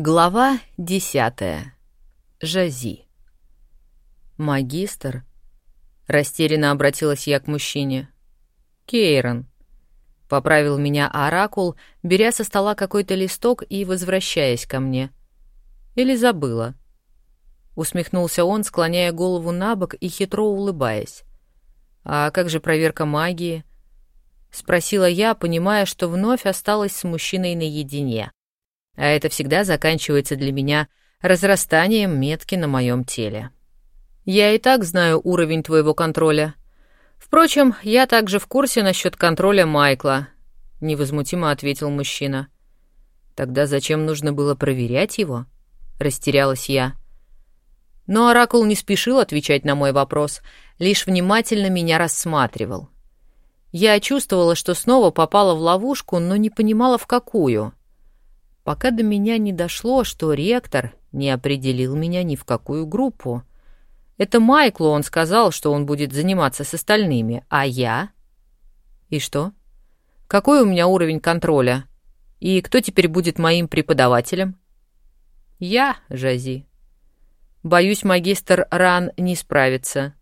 Глава десятая. Жази. «Магистр?» — растерянно обратилась я к мужчине. «Кейрон», — поправил меня оракул, беря со стола какой-то листок и возвращаясь ко мне. «Или забыла?» Усмехнулся он, склоняя голову на бок и хитро улыбаясь. «А как же проверка магии?» — спросила я, понимая, что вновь осталась с мужчиной наедине а это всегда заканчивается для меня разрастанием метки на моем теле. Я и так знаю уровень твоего контроля. Впрочем, я также в курсе насчет контроля Майкла, невозмутимо ответил мужчина. Тогда зачем нужно было проверять его? Растерялась я. Но оракул не спешил отвечать на мой вопрос, лишь внимательно меня рассматривал. Я чувствовала, что снова попала в ловушку, но не понимала, в какую пока до меня не дошло, что ректор не определил меня ни в какую группу. Это Майклу он сказал, что он будет заниматься с остальными, а я? И что? Какой у меня уровень контроля? И кто теперь будет моим преподавателем? Я, Жази. Боюсь, магистр Ран не справится.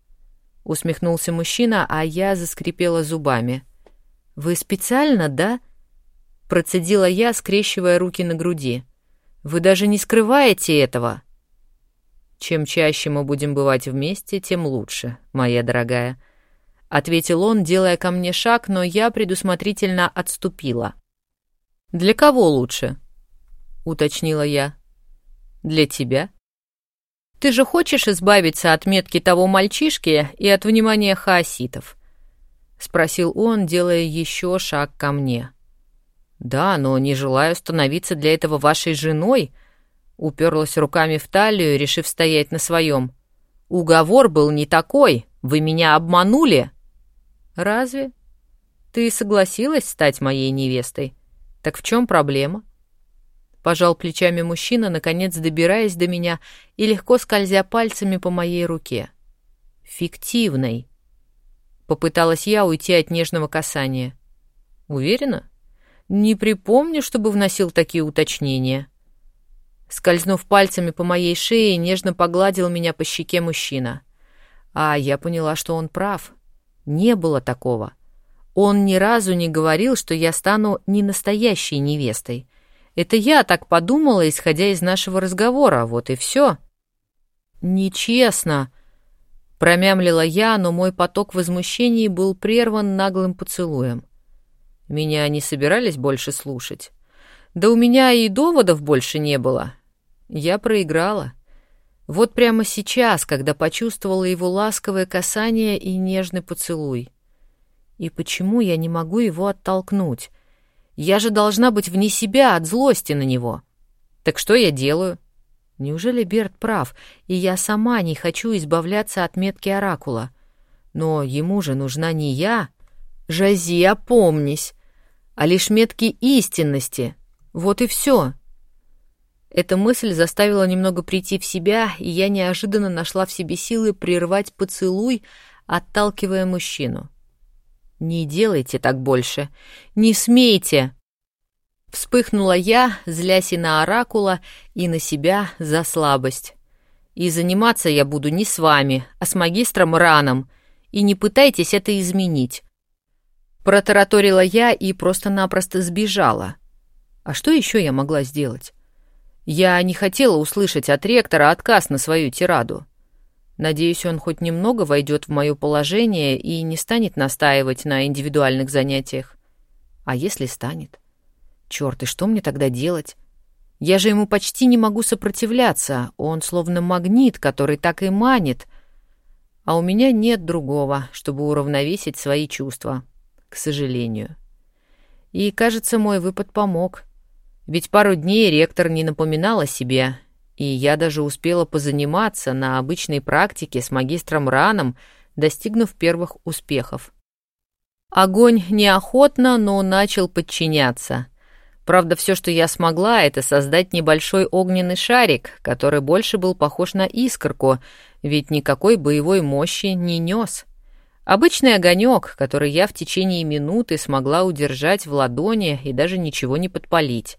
Усмехнулся мужчина, а я заскрипела зубами. Вы специально, да? Процедила я, скрещивая руки на груди. «Вы даже не скрываете этого!» «Чем чаще мы будем бывать вместе, тем лучше, моя дорогая», — ответил он, делая ко мне шаг, но я предусмотрительно отступила. «Для кого лучше?» — уточнила я. «Для тебя?» «Ты же хочешь избавиться от метки того мальчишки и от внимания хаоситов?» — спросил он, делая еще шаг ко мне. «Да, но не желаю становиться для этого вашей женой», — уперлась руками в талию, решив стоять на своем. «Уговор был не такой. Вы меня обманули». «Разве? Ты согласилась стать моей невестой? Так в чем проблема?» Пожал плечами мужчина, наконец добираясь до меня и легко скользя пальцами по моей руке. «Фиктивной». Попыталась я уйти от нежного касания. «Уверена?» Не припомню, чтобы вносил такие уточнения. Скользнув пальцами по моей шее, нежно погладил меня по щеке мужчина. А я поняла, что он прав. Не было такого. Он ни разу не говорил, что я стану не настоящей невестой. Это я так подумала, исходя из нашего разговора, вот и все. «Нечестно», — промямлила я, но мой поток возмущений был прерван наглым поцелуем. Меня не собирались больше слушать. Да у меня и доводов больше не было. Я проиграла. Вот прямо сейчас, когда почувствовала его ласковое касание и нежный поцелуй. И почему я не могу его оттолкнуть? Я же должна быть вне себя от злости на него. Так что я делаю? Неужели Берт прав, и я сама не хочу избавляться от метки оракула? Но ему же нужна не я. Жази, опомнись а лишь метки истинности. Вот и все. Эта мысль заставила немного прийти в себя, и я неожиданно нашла в себе силы прервать поцелуй, отталкивая мужчину. «Не делайте так больше! Не смейте!» Вспыхнула я, злясь и на оракула, и на себя за слабость. «И заниматься я буду не с вами, а с магистром Раном, и не пытайтесь это изменить. Протараторила я и просто-напросто сбежала. А что еще я могла сделать? Я не хотела услышать от ректора отказ на свою тираду. Надеюсь, он хоть немного войдет в мое положение и не станет настаивать на индивидуальных занятиях. А если станет? Черт, и что мне тогда делать? Я же ему почти не могу сопротивляться, он словно магнит, который так и манит. А у меня нет другого, чтобы уравновесить свои чувства к сожалению. И, кажется, мой выпад помог. Ведь пару дней ректор не напоминал о себе, и я даже успела позаниматься на обычной практике с магистром Раном, достигнув первых успехов. Огонь неохотно, но начал подчиняться. Правда, все, что я смогла, это создать небольшой огненный шарик, который больше был похож на искорку, ведь никакой боевой мощи не нес. Обычный огонек, который я в течение минуты смогла удержать в ладони и даже ничего не подпалить.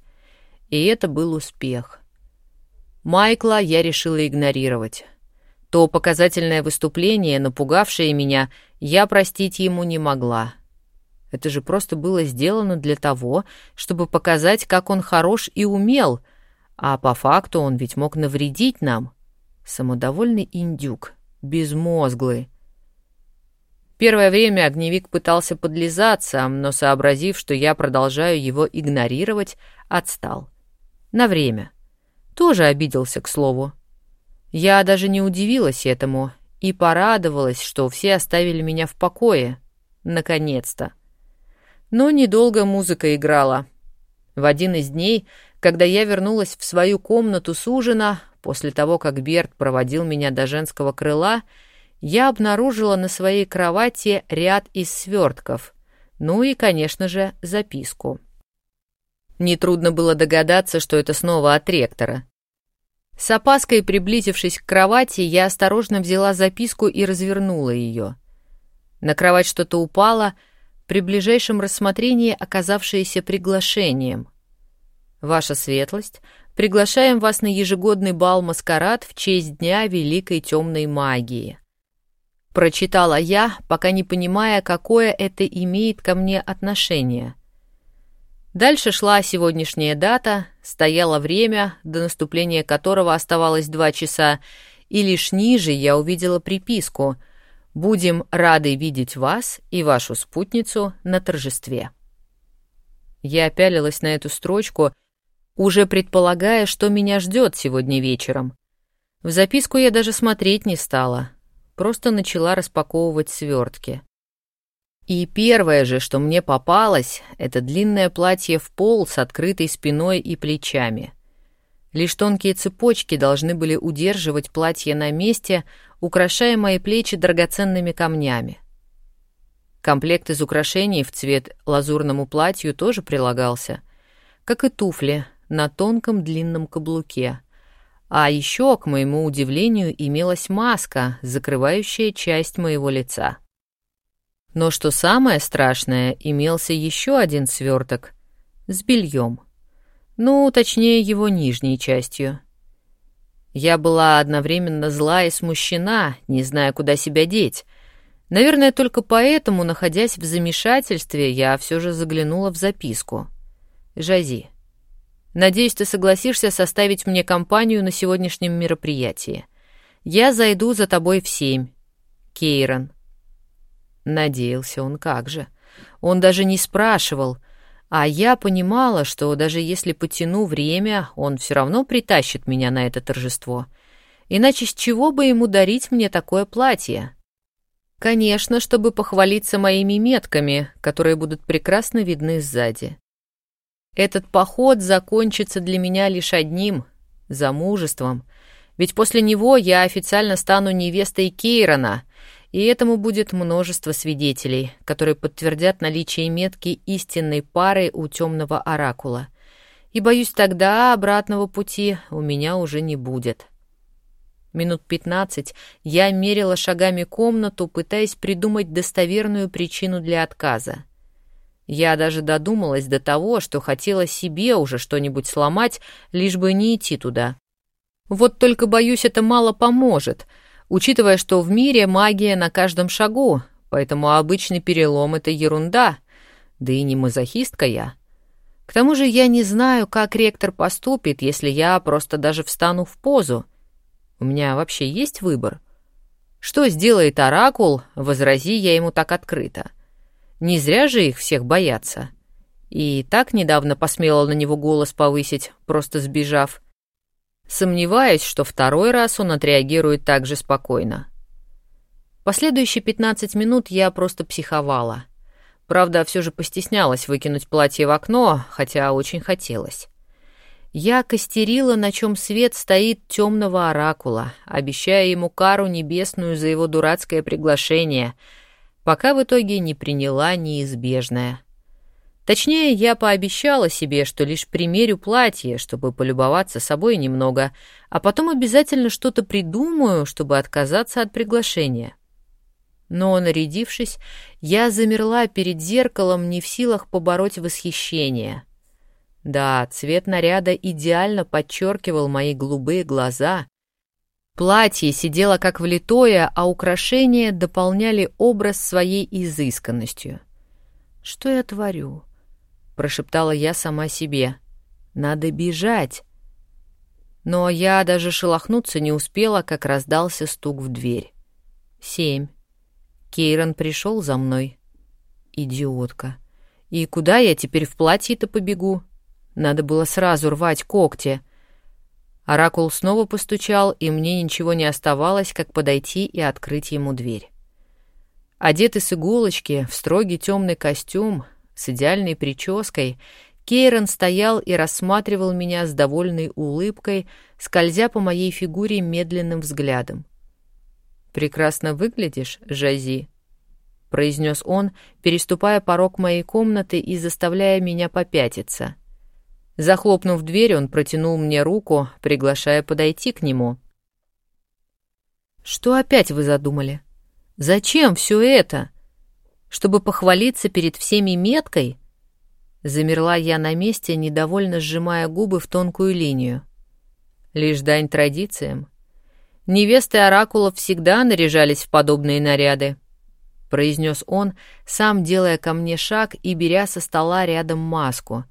И это был успех. Майкла я решила игнорировать. То показательное выступление, напугавшее меня, я простить ему не могла. Это же просто было сделано для того, чтобы показать, как он хорош и умел, а по факту он ведь мог навредить нам. Самодовольный индюк, безмозглый. Первое время огневик пытался подлизаться, но, сообразив, что я продолжаю его игнорировать, отстал. На время. Тоже обиделся, к слову. Я даже не удивилась этому и порадовалась, что все оставили меня в покое. Наконец-то. Но недолго музыка играла. В один из дней, когда я вернулась в свою комнату с ужина, после того, как Берт проводил меня до женского крыла, я обнаружила на своей кровати ряд из свертков, ну и, конечно же, записку. Нетрудно было догадаться, что это снова от ректора. С опаской приблизившись к кровати, я осторожно взяла записку и развернула ее. На кровать что-то упало, при ближайшем рассмотрении оказавшееся приглашением. «Ваша светлость, приглашаем вас на ежегодный бал-маскарад в честь Дня Великой Темной Магии». Прочитала я, пока не понимая, какое это имеет ко мне отношение. Дальше шла сегодняшняя дата, стояло время, до наступления которого оставалось два часа, и лишь ниже я увидела приписку «Будем рады видеть вас и вашу спутницу на торжестве». Я опялилась на эту строчку, уже предполагая, что меня ждет сегодня вечером. В записку я даже смотреть не стала, просто начала распаковывать свертки. И первое же, что мне попалось, это длинное платье в пол с открытой спиной и плечами. Лишь тонкие цепочки должны были удерживать платье на месте, украшая мои плечи драгоценными камнями. Комплект из украшений в цвет лазурному платью тоже прилагался, как и туфли на тонком длинном каблуке. А еще, к моему удивлению, имелась маска, закрывающая часть моего лица. Но что самое страшное, имелся еще один сверток с бельем. Ну, точнее, его нижней частью. Я была одновременно зла и смущена, не зная, куда себя деть. Наверное, только поэтому, находясь в замешательстве, я все же заглянула в записку. «Жази, надеюсь, ты согласишься составить мне компанию на сегодняшнем мероприятии. Я зайду за тобой в семь. Кейрон». Надеялся он как же. Он даже не спрашивал, а я понимала, что даже если потяну время, он все равно притащит меня на это торжество. Иначе с чего бы ему дарить мне такое платье? Конечно, чтобы похвалиться моими метками, которые будут прекрасно видны сзади. Этот поход закончится для меня лишь одним — замужеством, ведь после него я официально стану невестой Кейрона, и этому будет множество свидетелей, которые подтвердят наличие метки истинной пары у темного оракула. И, боюсь, тогда обратного пути у меня уже не будет. Минут пятнадцать я мерила шагами комнату, пытаясь придумать достоверную причину для отказа. Я даже додумалась до того, что хотела себе уже что-нибудь сломать, лишь бы не идти туда. Вот только, боюсь, это мало поможет — учитывая, что в мире магия на каждом шагу, поэтому обычный перелом — это ерунда, да и не мазохистка я. К тому же я не знаю, как ректор поступит, если я просто даже встану в позу. У меня вообще есть выбор? Что сделает Оракул, возрази я ему так открыто. Не зря же их всех боятся. И так недавно посмела на него голос повысить, просто сбежав — Сомневаюсь, что второй раз он отреагирует так же спокойно. Последующие 15 минут я просто психовала. Правда, все же постеснялась выкинуть платье в окно, хотя очень хотелось. Я костерила, на чем свет стоит темного оракула, обещая ему кару небесную за его дурацкое приглашение, пока в итоге не приняла неизбежное — Точнее, я пообещала себе, что лишь примерю платье, чтобы полюбоваться собой немного, а потом обязательно что-то придумаю, чтобы отказаться от приглашения. Но, нарядившись, я замерла перед зеркалом, не в силах побороть восхищение. Да, цвет наряда идеально подчеркивал мои голубые глаза. Платье сидело как влитое, а украшения дополняли образ своей изысканностью. «Что я творю?» — прошептала я сама себе. «Надо бежать!» Но я даже шелохнуться не успела, как раздался стук в дверь. Семь. Кейрон пришел за мной. Идиотка. И куда я теперь в платье-то побегу? Надо было сразу рвать когти. Оракул снова постучал, и мне ничего не оставалось, как подойти и открыть ему дверь. Одетый с иголочки, в строгий темный костюм, с идеальной прической, Кейрон стоял и рассматривал меня с довольной улыбкой, скользя по моей фигуре медленным взглядом. «Прекрасно выглядишь, Жази», — произнес он, переступая порог моей комнаты и заставляя меня попятиться. Захлопнув дверь, он протянул мне руку, приглашая подойти к нему. «Что опять вы задумали? Зачем все это? Чтобы похвалиться перед всеми меткой?» Замерла я на месте, недовольно сжимая губы в тонкую линию. Лишь дань традициям. Невесты оракулов всегда наряжались в подобные наряды, произнес он, сам делая ко мне шаг и беря со стола рядом маску.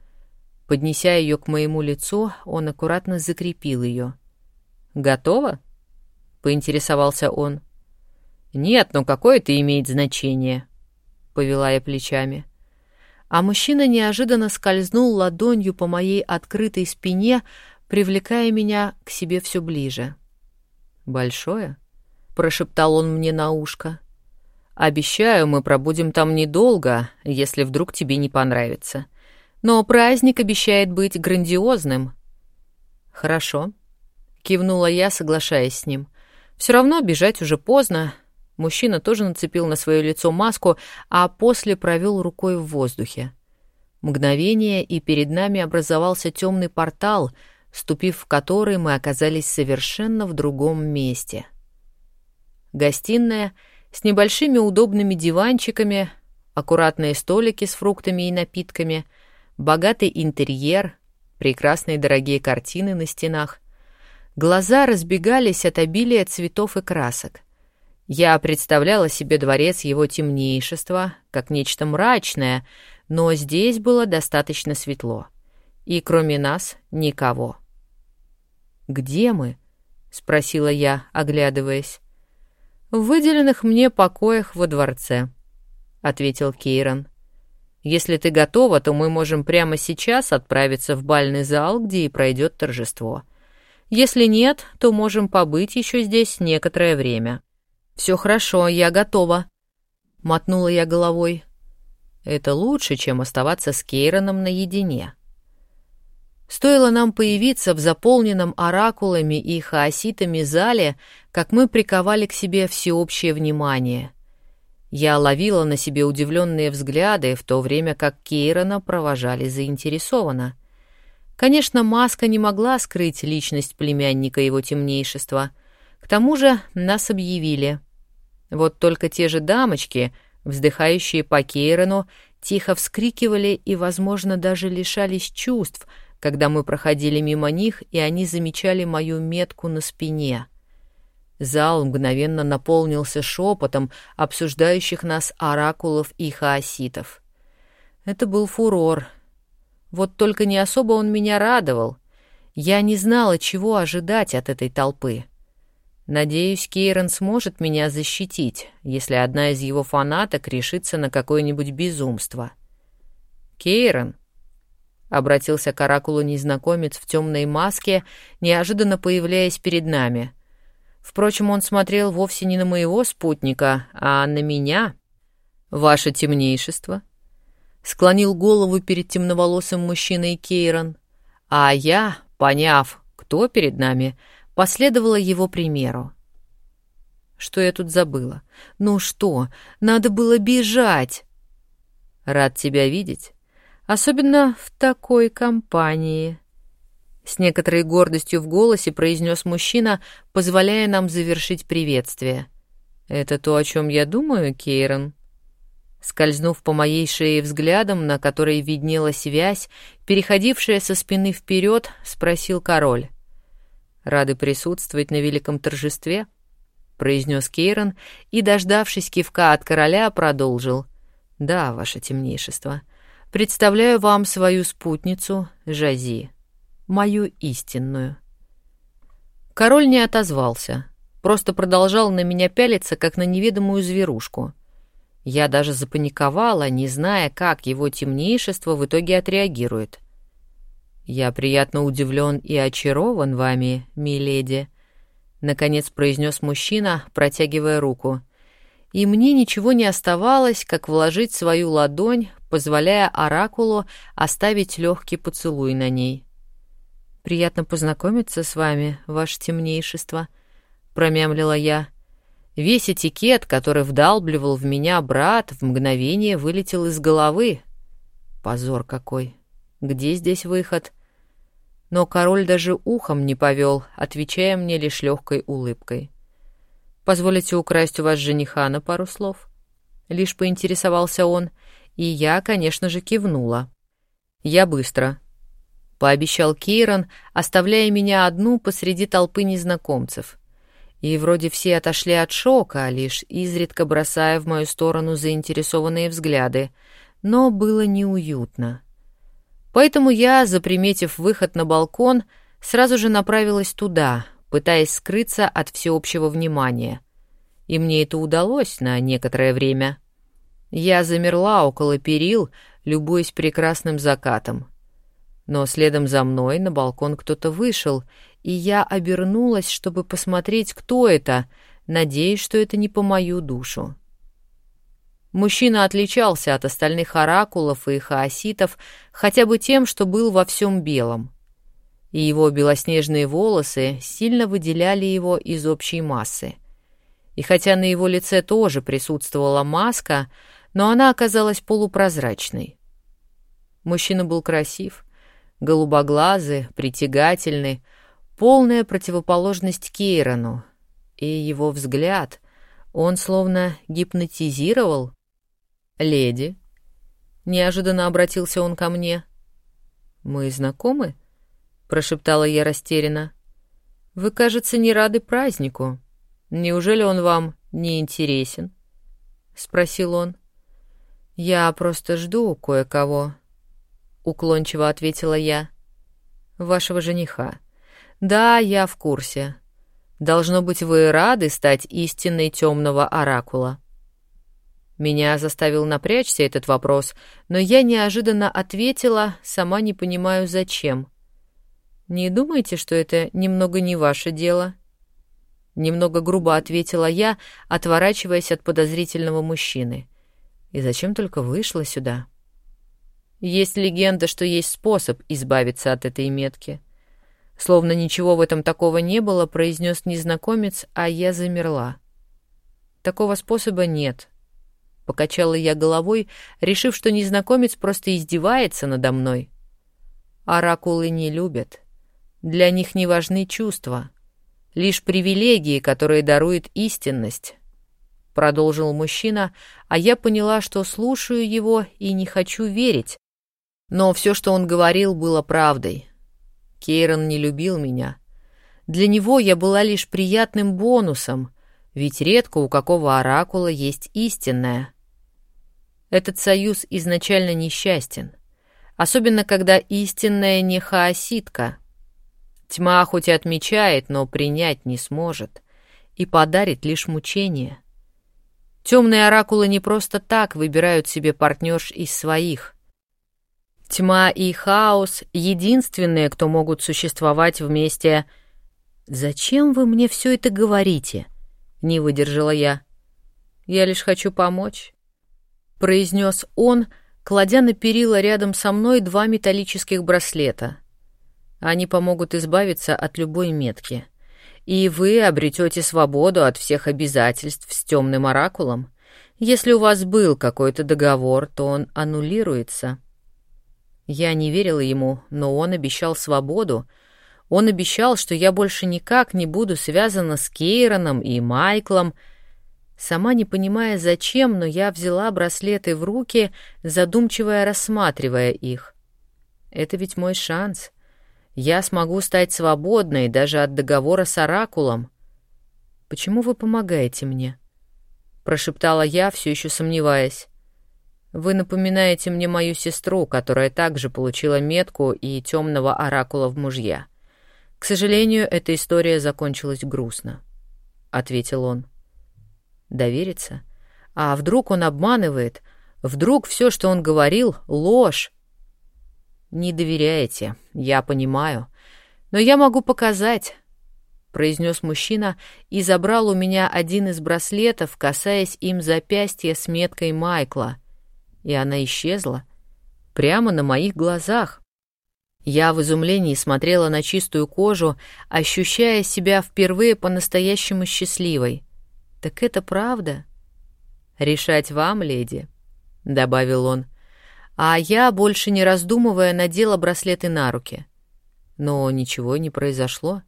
Поднеся ее к моему лицу, он аккуратно закрепил ее. Готово? поинтересовался он. Нет, но какое это имеет значение? повела я плечами а мужчина неожиданно скользнул ладонью по моей открытой спине, привлекая меня к себе все ближе. «Большое?» — прошептал он мне на ушко. «Обещаю, мы пробудем там недолго, если вдруг тебе не понравится. Но праздник обещает быть грандиозным». «Хорошо», — кивнула я, соглашаясь с ним. «Все равно бежать уже поздно, Мужчина тоже нацепил на свое лицо маску, а после провел рукой в воздухе. Мгновение, и перед нами образовался темный портал, ступив в который мы оказались совершенно в другом месте. Гостиная с небольшими удобными диванчиками, аккуратные столики с фруктами и напитками, богатый интерьер, прекрасные дорогие картины на стенах. Глаза разбегались от обилия цветов и красок. Я представляла себе дворец его темнейшества как нечто мрачное, но здесь было достаточно светло. И кроме нас никого. «Где мы?» — спросила я, оглядываясь. «В выделенных мне покоях во дворце», — ответил Кейрон. «Если ты готова, то мы можем прямо сейчас отправиться в бальный зал, где и пройдет торжество. Если нет, то можем побыть еще здесь некоторое время». «Все хорошо, я готова», — мотнула я головой. «Это лучше, чем оставаться с Кейроном наедине». Стоило нам появиться в заполненном оракулами и хаоситами зале, как мы приковали к себе всеобщее внимание. Я ловила на себе удивленные взгляды, в то время как Кейрона провожали заинтересованно. Конечно, маска не могла скрыть личность племянника его темнейшества. К тому же нас объявили. Вот только те же дамочки, вздыхающие по Кейрону, тихо вскрикивали и, возможно, даже лишались чувств, когда мы проходили мимо них, и они замечали мою метку на спине. Зал мгновенно наполнился шепотом обсуждающих нас оракулов и хаоситов. Это был фурор. Вот только не особо он меня радовал. Я не знала, чего ожидать от этой толпы. Надеюсь, Кейрон сможет меня защитить, если одна из его фанаток решится на какое-нибудь безумство. Кейрон, обратился к оракулу незнакомец в темной маске, неожиданно появляясь перед нами. Впрочем, он смотрел вовсе не на моего спутника, а на меня. Ваше темнейшество, склонил голову перед темноволосым мужчиной Кейрон, а я, поняв, кто перед нами, последовала его примеру. Что я тут забыла? Ну что, надо было бежать. Рад тебя видеть, особенно в такой компании. С некоторой гордостью в голосе произнес мужчина, позволяя нам завершить приветствие. Это то, о чем я думаю, Кейрон? Скользнув по моей шее взглядом, на которой виднелась связь, переходившая со спины вперед, спросил король. «Рады присутствовать на великом торжестве?» — произнес Кейрон и, дождавшись кивка от короля, продолжил. «Да, ваше темнейшество. Представляю вам свою спутницу, Жази, мою истинную». Король не отозвался, просто продолжал на меня пялиться, как на неведомую зверушку. Я даже запаниковала, не зная, как его темнейшество в итоге отреагирует. «Я приятно удивлен и очарован вами, миледи», — наконец произнес мужчина, протягивая руку. И мне ничего не оставалось, как вложить свою ладонь, позволяя оракулу оставить легкий поцелуй на ней. «Приятно познакомиться с вами, ваше темнейшество», — промямлила я. Весь этикет, который вдалбливал в меня брат, в мгновение вылетел из головы. Позор какой! Где здесь выход? Но король даже ухом не повел, отвечая мне лишь легкой улыбкой. «Позволите украсть у вас жениха на пару слов?» Лишь поинтересовался он, и я, конечно же, кивнула. «Я быстро», — пообещал Кейрон, оставляя меня одну посреди толпы незнакомцев — и вроде все отошли от шока, лишь изредка бросая в мою сторону заинтересованные взгляды, но было неуютно. Поэтому я, заприметив выход на балкон, сразу же направилась туда, пытаясь скрыться от всеобщего внимания. И мне это удалось на некоторое время. Я замерла около перил, любуясь прекрасным закатом. Но следом за мной на балкон кто-то вышел, и я обернулась, чтобы посмотреть, кто это, надеясь, что это не по мою душу. Мужчина отличался от остальных оракулов и хаоситов хотя бы тем, что был во всем белом. И его белоснежные волосы сильно выделяли его из общей массы. И хотя на его лице тоже присутствовала маска, но она оказалась полупрозрачной. Мужчина был красив, голубоглазый, притягательный, полная противоположность Кейрону, и его взгляд, он словно гипнотизировал. «Леди», — неожиданно обратился он ко мне. «Мы знакомы?» — прошептала я растерянно. «Вы, кажется, не рады празднику. Неужели он вам не интересен?» — спросил он. «Я просто жду кое-кого», — уклончиво ответила я. «Вашего жениха». Да, я в курсе. Должно быть, вы рады стать истинной темного оракула. Меня заставил напрячься этот вопрос, но я неожиданно ответила, сама не понимаю зачем. Не думаете, что это немного не ваше дело? Немного грубо ответила я, отворачиваясь от подозрительного мужчины. И зачем только вышла сюда? Есть легенда, что есть способ избавиться от этой метки. Словно ничего в этом такого не было, произнес незнакомец, а я замерла. Такого способа нет. Покачала я головой, решив, что незнакомец просто издевается надо мной. Оракулы не любят. Для них не важны чувства. Лишь привилегии, которые дарует истинность. Продолжил мужчина, а я поняла, что слушаю его и не хочу верить. Но все, что он говорил, было правдой. Кейрон не любил меня. Для него я была лишь приятным бонусом, ведь редко у какого оракула есть истинная. Этот союз изначально несчастен, особенно когда истинная не хаоситка. Тьма хоть и отмечает, но принять не сможет и подарит лишь мучение. Темные оракулы не просто так выбирают себе партнерш из своих. Тьма и хаос — единственные, кто могут существовать вместе. «Зачем вы мне все это говорите?» — не выдержала я. «Я лишь хочу помочь», — произнес он, кладя на перила рядом со мной два металлических браслета. Они помогут избавиться от любой метки. И вы обретете свободу от всех обязательств с темным оракулом. Если у вас был какой-то договор, то он аннулируется. Я не верила ему, но он обещал свободу. Он обещал, что я больше никак не буду связана с Кейроном и Майклом. Сама не понимая зачем, но я взяла браслеты в руки, задумчиво рассматривая их. Это ведь мой шанс. Я смогу стать свободной даже от договора с Оракулом. Почему вы помогаете мне? прошептала я, все еще сомневаясь. Вы напоминаете мне мою сестру, которая также получила метку и темного оракула в мужья. К сожалению, эта история закончилась грустно, ответил он. Довериться? А вдруг он обманывает? Вдруг все, что он говорил, ложь? Не доверяете, я понимаю. Но я могу показать, произнес мужчина и забрал у меня один из браслетов, касаясь им запястья с меткой Майкла. И она исчезла прямо на моих глазах. Я в изумлении смотрела на чистую кожу, ощущая себя впервые по-настоящему счастливой. Так это правда? Решать вам, леди, добавил он. А я, больше не раздумывая, надела браслеты на руки. Но ничего не произошло.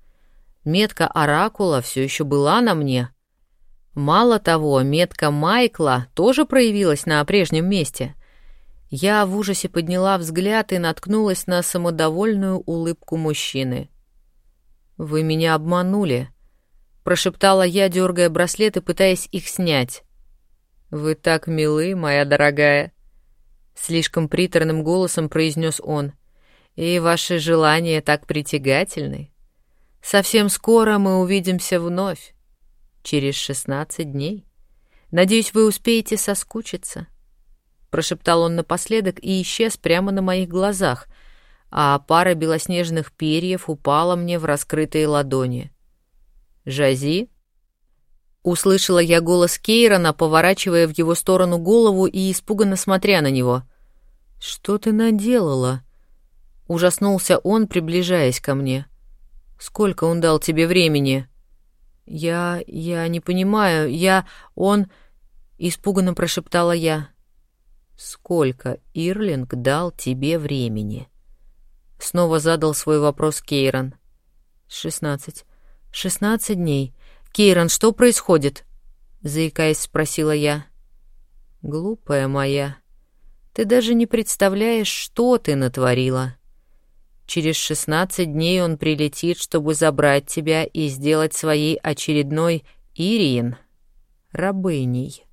Метка оракула все еще была на мне. Мало того, метка Майкла тоже проявилась на прежнем месте. Я в ужасе подняла взгляд и наткнулась на самодовольную улыбку мужчины. «Вы меня обманули», — прошептала я, дергая браслеты, пытаясь их снять. «Вы так милы, моя дорогая», — слишком приторным голосом произнес он. «И ваши желания так притягательны. Совсем скоро мы увидимся вновь, через шестнадцать дней. Надеюсь, вы успеете соскучиться» прошептал он напоследок и исчез прямо на моих глазах, а пара белоснежных перьев упала мне в раскрытые ладони. «Жази?» Услышала я голос Кейрона, поворачивая в его сторону голову и испуганно смотря на него. «Что ты наделала?» Ужаснулся он, приближаясь ко мне. «Сколько он дал тебе времени?» «Я... я не понимаю. Я... он...» Испуганно прошептала я. «Сколько Ирлинг дал тебе времени?» Снова задал свой вопрос Кейрон. «Шестнадцать. Шестнадцать дней. Кейрон, что происходит?» Заикаясь, спросила я. «Глупая моя, ты даже не представляешь, что ты натворила. Через шестнадцать дней он прилетит, чтобы забрать тебя и сделать своей очередной Ириен рабыней».